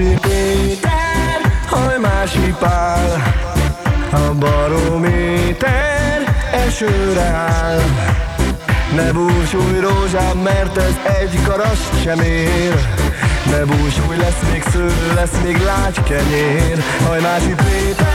másik éter, hajmási pál A barométer esőre áll. Ne búsulj rózsám, mert ez egy karas sem ér. Ne búsulj, lesz még sző, lesz még lágy kenyér. Hajmási Péter!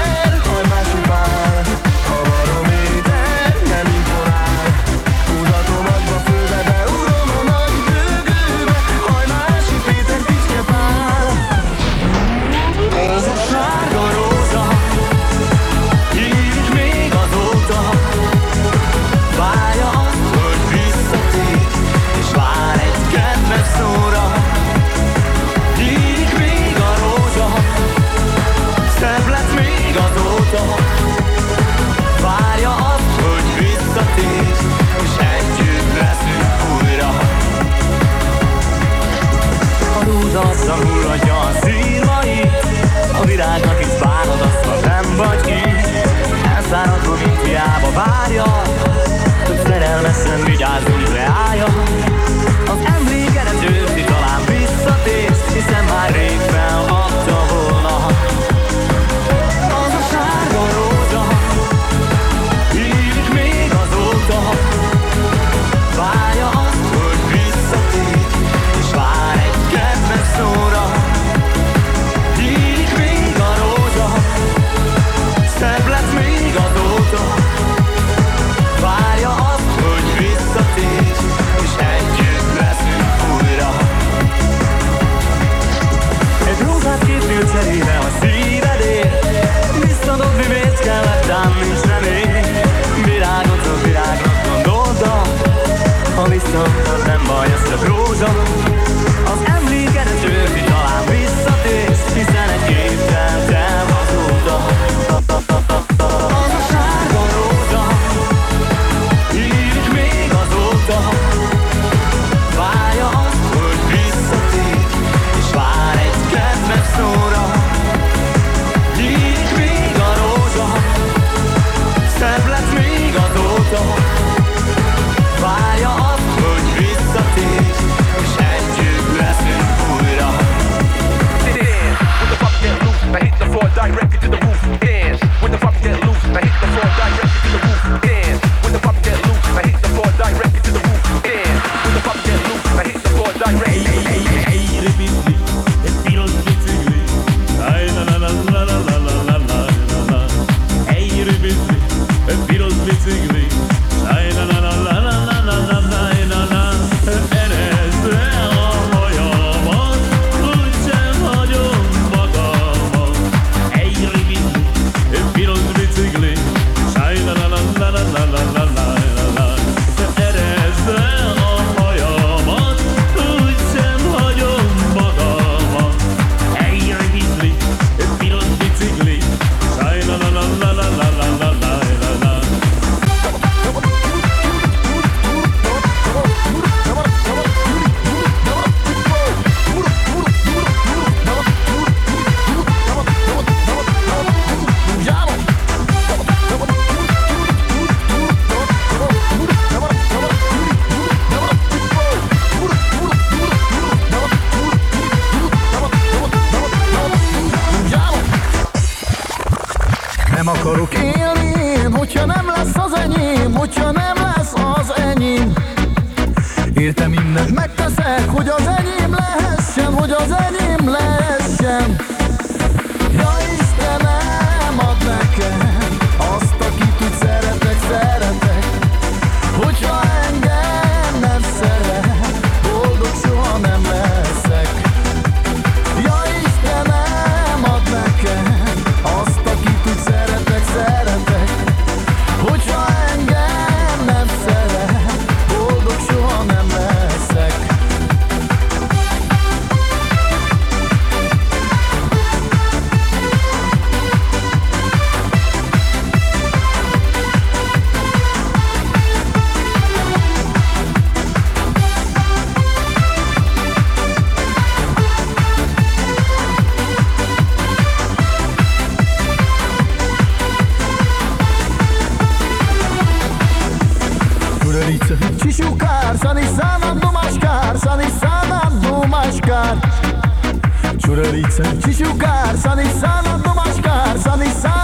Cause I te julgar, só nem só não tô mais só nem só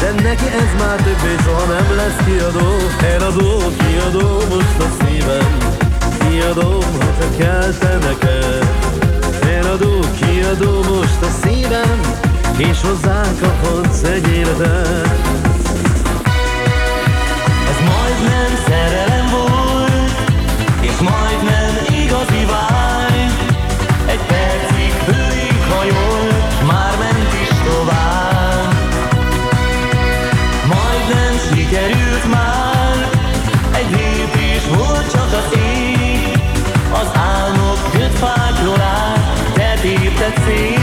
De neki ez már többé soha nem lesz kiadó. Eladó, kiadó most a szívem. Kiadom, ha te kell te neked Eladó, kiadó most a szívem. És hozzá kaphatsz egy életet. Ez majdnem szerelem volt See.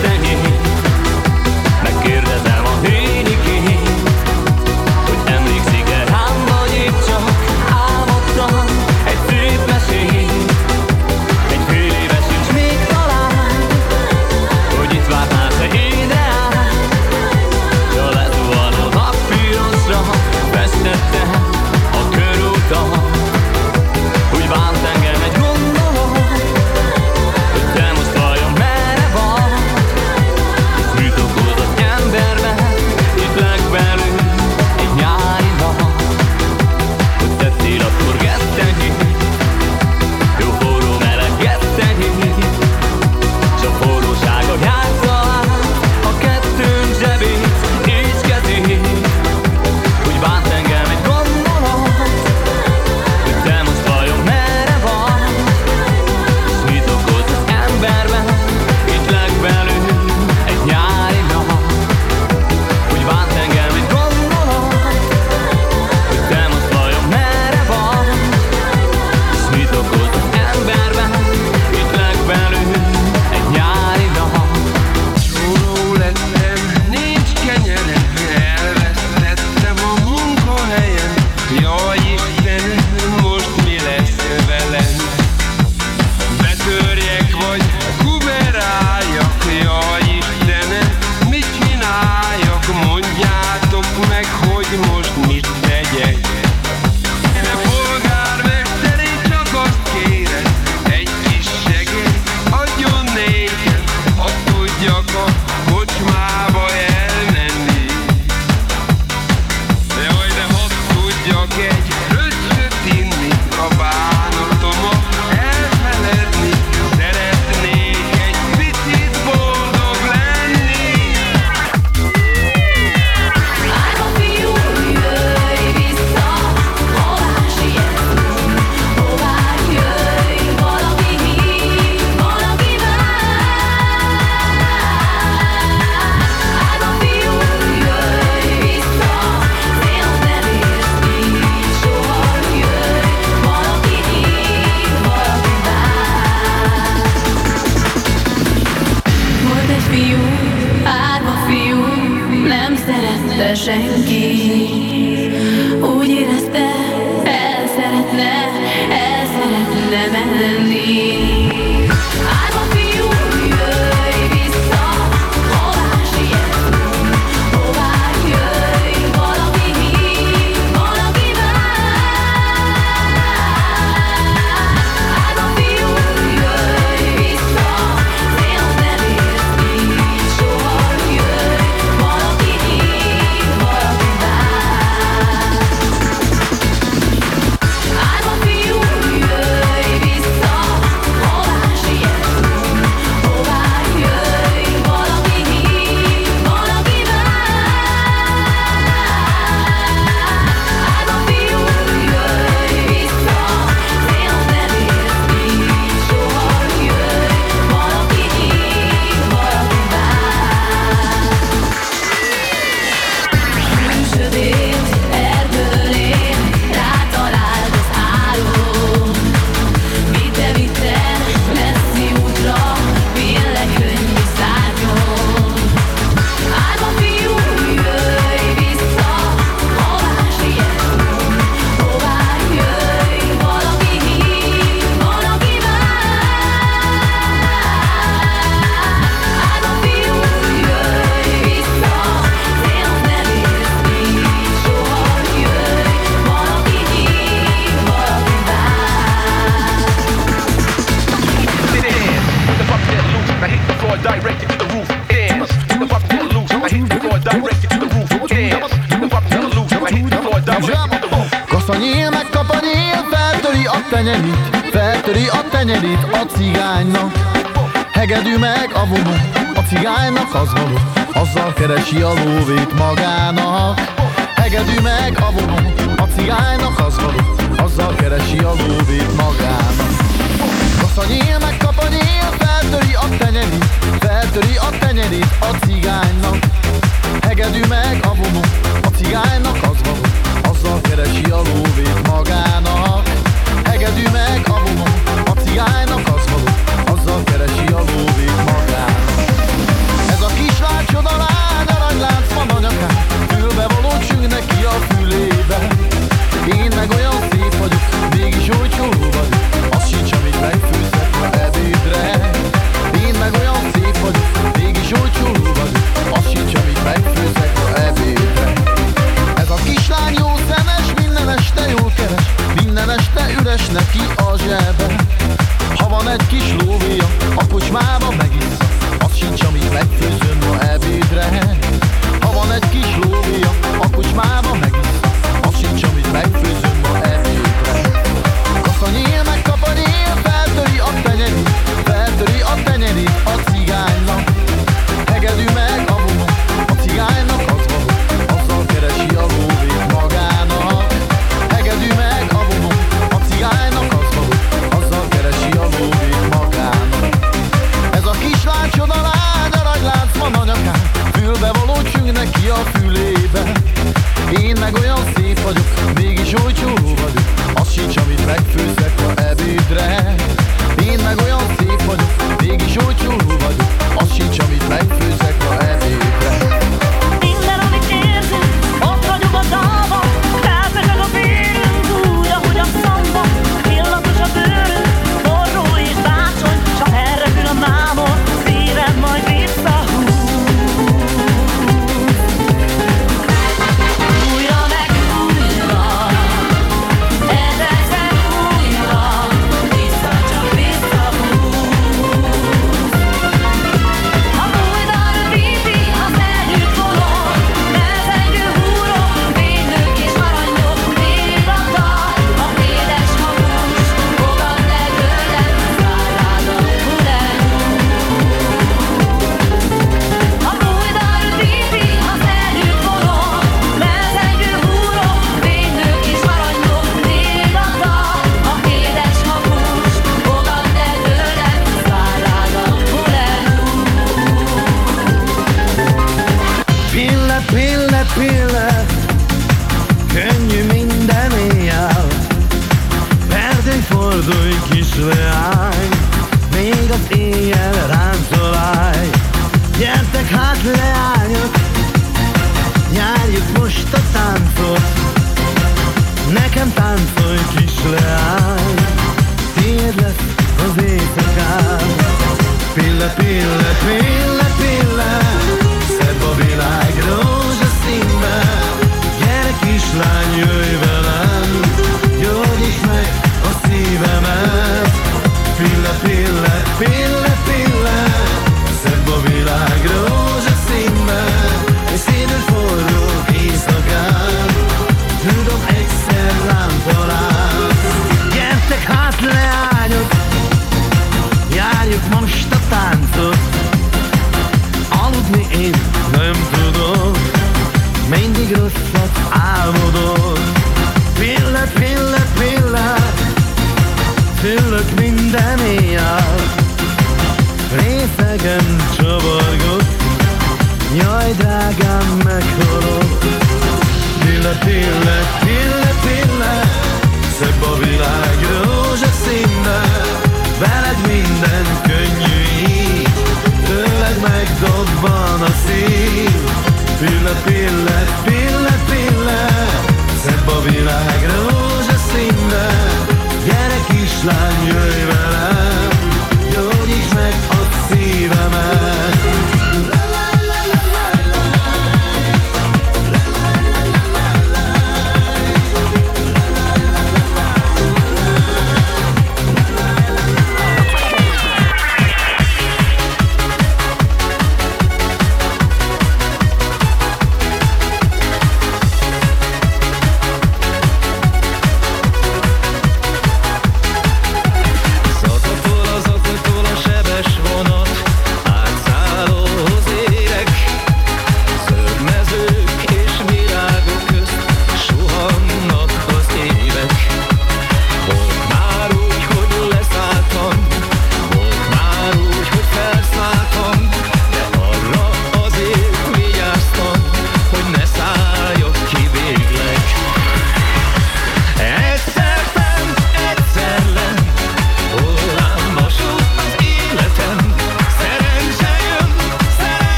Kettejét Megkérdezem a nyíl, megkap a nyíl, feltöri a tenyerit, feltöri a tenyerit a cigánynak. Hegedű meg a vonu, a cigánynak az való, azzal keresi a lóvét magának. Hegedű meg a vonu, a cigánynak az való, azzal keresi a lóvét magának. Rossz a nyíl, megkap a nyíl, feltöri a tenyerit, feltöri a tenyerit a cigánynak. Hegedű meg a vonu, a cigánynak az való, Húzza, keresi a lóvét magának. Hegedű meg a vonon, a cigánynak az való Azzal keresi a lóvét magának. Ez a kislány csoda lány, aranylánc van anyakán Fülbe való neki a fülébe. Én meg olyan üres neki a zsebe Ha van egy kis lóvia, a kocsmán Konuşmamış da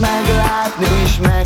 meglátni is meg